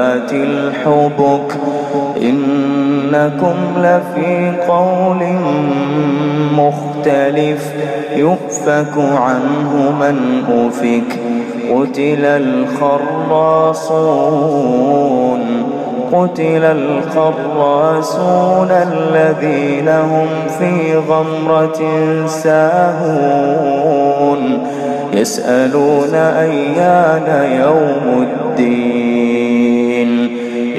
ذات الحبك إنكم لفي قول مختلف يؤفك عنه من أفك قتل الخراصون قتل الخراصون الذين هم في غمرة ساهون يسألون أيان يوم الدين